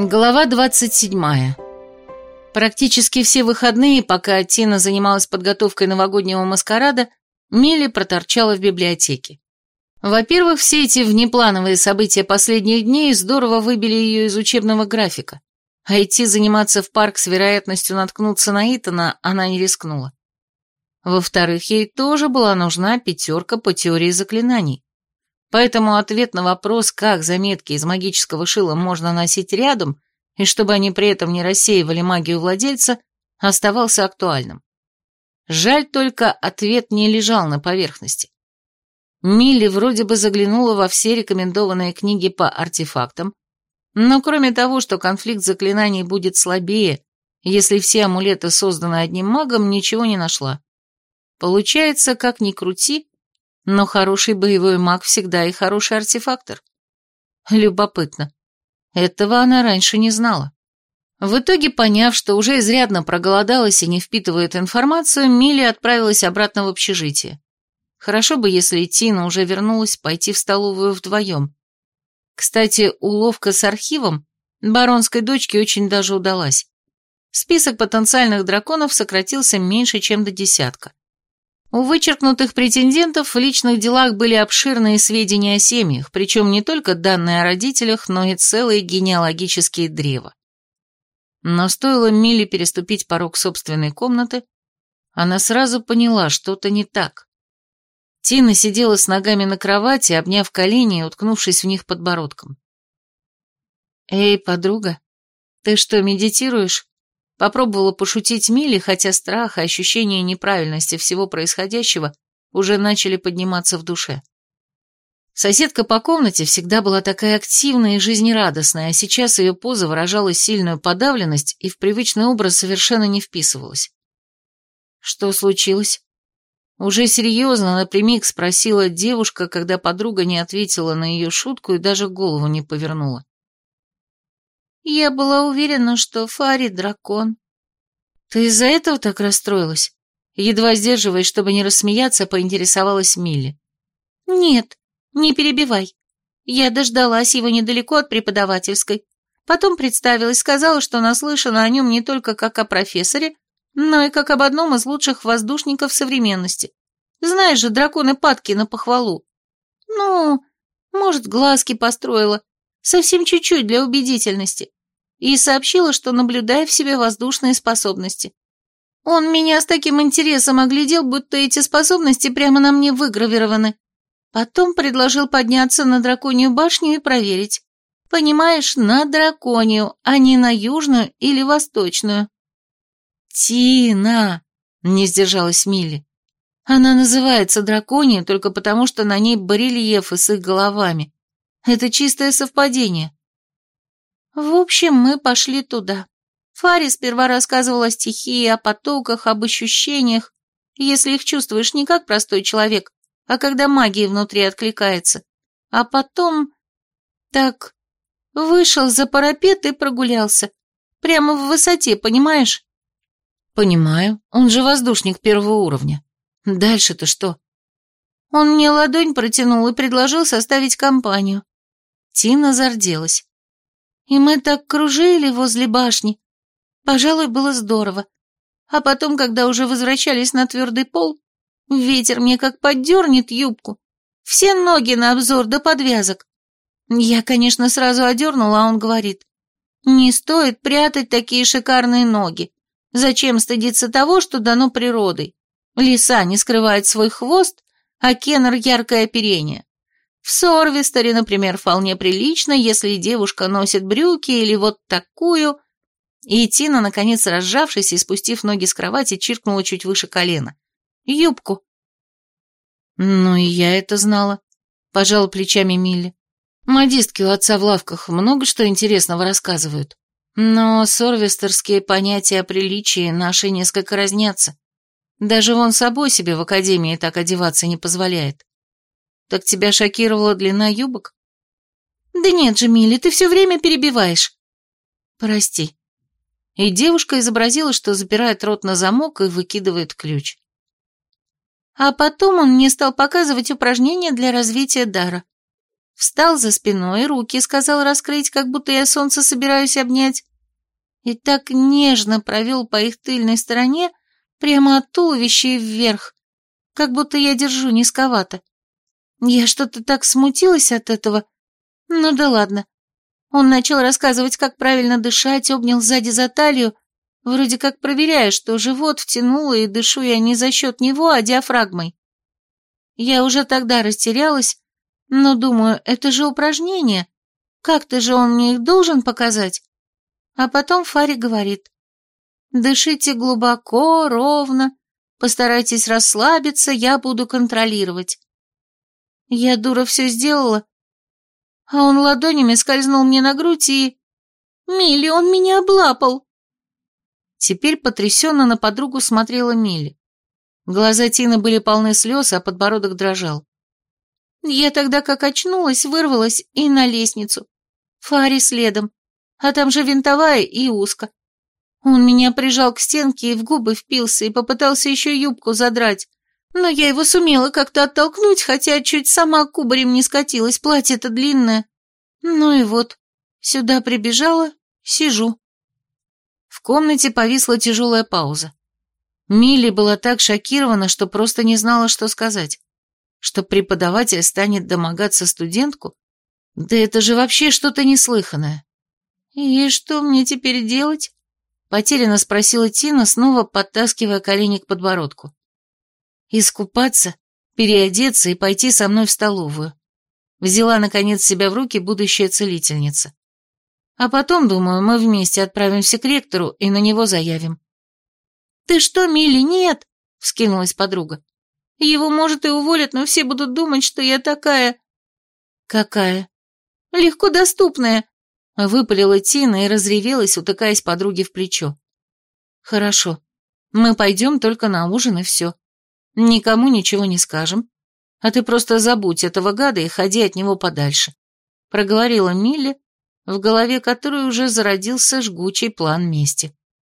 Глава 27. Практически все выходные, пока Тина занималась подготовкой новогоднего маскарада, Милли проторчала в библиотеке. Во-первых, все эти внеплановые события последних дней здорово выбили ее из учебного графика, а идти заниматься в парк с вероятностью наткнуться на Итана она не рискнула. Во-вторых, ей тоже была нужна пятерка по теории заклинаний. Поэтому ответ на вопрос, как заметки из магического шила можно носить рядом, и чтобы они при этом не рассеивали магию владельца, оставался актуальным. Жаль только, ответ не лежал на поверхности. Милли вроде бы заглянула во все рекомендованные книги по артефактам, но кроме того, что конфликт заклинаний будет слабее, если все амулеты созданы одним магом, ничего не нашла. Получается, как ни крути, но хороший боевой маг всегда и хороший артефактор. Любопытно. Этого она раньше не знала. В итоге, поняв, что уже изрядно проголодалась и не впитывает информацию, Милли отправилась обратно в общежитие. Хорошо бы, если Тина уже вернулась пойти в столовую вдвоем. Кстати, уловка с архивом баронской дочке очень даже удалась. Список потенциальных драконов сократился меньше, чем до десятка. У вычеркнутых претендентов в личных делах были обширные сведения о семьях, причем не только данные о родителях, но и целые генеалогические древа. Но стоило Миле переступить порог собственной комнаты, она сразу поняла, что-то не так. Тина сидела с ногами на кровати, обняв колени и уткнувшись в них подбородком. «Эй, подруга, ты что, медитируешь?» Попробовала пошутить Милли, хотя страх и ощущение неправильности всего происходящего уже начали подниматься в душе. Соседка по комнате всегда была такая активная и жизнерадостная, а сейчас ее поза выражала сильную подавленность и в привычный образ совершенно не вписывалась. Что случилось? Уже серьезно напрямик спросила девушка, когда подруга не ответила на ее шутку и даже голову не повернула. Я была уверена, что Фари дракон. Ты из-за этого так расстроилась? Едва сдерживаясь, чтобы не рассмеяться, поинтересовалась Милли. Нет, не перебивай. Я дождалась его недалеко от преподавательской. Потом представилась, сказала, что наслышана о нем не только как о профессоре, но и как об одном из лучших воздушников современности. Знаешь же, драконы падки на похвалу. Ну, может, глазки построила. Совсем чуть-чуть для убедительности и сообщила, что наблюдаю в себе воздушные способности. Он меня с таким интересом оглядел, будто эти способности прямо на мне выгравированы. Потом предложил подняться на драконью башню и проверить. Понимаешь, на драконью, а не на южную или восточную. «Тина!» — не сдержалась Милли. «Она называется драконьей только потому, что на ней барельефы с их головами. Это чистое совпадение. В общем, мы пошли туда. Фари сперва рассказывал о стихии, о потоках, об ощущениях, если их чувствуешь не как простой человек, а когда магия внутри откликается. А потом... Так, вышел за парапет и прогулялся. Прямо в высоте, понимаешь? Понимаю, он же воздушник первого уровня. Дальше-то что? Он мне ладонь протянул и предложил составить компанию. Тина зарделась. И мы так кружили возле башни. Пожалуй, было здорово. А потом, когда уже возвращались на твердый пол, ветер мне как поддернет юбку. Все ноги на обзор до подвязок. Я, конечно, сразу одернула, а он говорит, не стоит прятать такие шикарные ноги. Зачем стыдиться того, что дано природой? Лиса не скрывает свой хвост, а кеннер яркое оперение. В Сорвестере, например, вполне прилично, если девушка носит брюки или вот такую... И Тина, наконец, разжавшись и спустив ноги с кровати, чиркнула чуть выше колена. Юбку. Ну и я это знала, пожала плечами Милли. Модистки у отца в лавках много что интересного рассказывают. Но сорвестерские понятия о приличии наши несколько разнятся. Даже вон собой себе в академии так одеваться не позволяет. Так тебя шокировала длина юбок? Да нет же, Милли, ты все время перебиваешь. Прости. И девушка изобразила, что запирает рот на замок и выкидывает ключ. А потом он мне стал показывать упражнения для развития дара. Встал за спиной, руки сказал раскрыть, как будто я солнце собираюсь обнять. И так нежно провел по их тыльной стороне, прямо от туловища и вверх, как будто я держу низковато. Я что-то так смутилась от этого. Ну да ладно. Он начал рассказывать, как правильно дышать, обнял сзади за талию, вроде как проверяя, что живот втянуло и дышу я не за счет него, а диафрагмой. Я уже тогда растерялась, но думаю, это же упражнение. Как-то же он мне их должен показать. А потом Фари говорит. Дышите глубоко, ровно, постарайтесь расслабиться, я буду контролировать. Я, дура, все сделала, а он ладонями скользнул мне на грудь и... «Милли, он меня облапал!» Теперь потрясенно на подругу смотрела Милли. Глаза Тины были полны слез, а подбородок дрожал. Я тогда как очнулась, вырвалась и на лестницу. Фари следом, а там же винтовая и узко. Он меня прижал к стенке и в губы впился, и попытался еще юбку задрать. Но я его сумела как-то оттолкнуть, хотя чуть сама кубарем не скатилась, платье-то длинное. Ну и вот, сюда прибежала, сижу. В комнате повисла тяжелая пауза. Милли была так шокирована, что просто не знала, что сказать что преподаватель станет домогаться студентку? Да это же вообще что-то неслыханное. И что мне теперь делать? Потерянно спросила Тина, снова подтаскивая колени к подбородку. Искупаться, переодеться и пойти со мной в столовую. Взяла, наконец, себя в руки будущая целительница. А потом, думаю, мы вместе отправимся к ректору и на него заявим. «Ты что, Милли, нет!» — вскинулась подруга. Его, может, и уволят, но все будут думать, что я такая... Какая? Легко доступная. Выпалила Тина и разревелась, утыкаясь подруге в плечо. Хорошо. Мы пойдем только на ужин и все. Никому ничего не скажем. А ты просто забудь этого гада и ходи от него подальше. Проговорила Милли, в голове которой уже зародился жгучий план мести.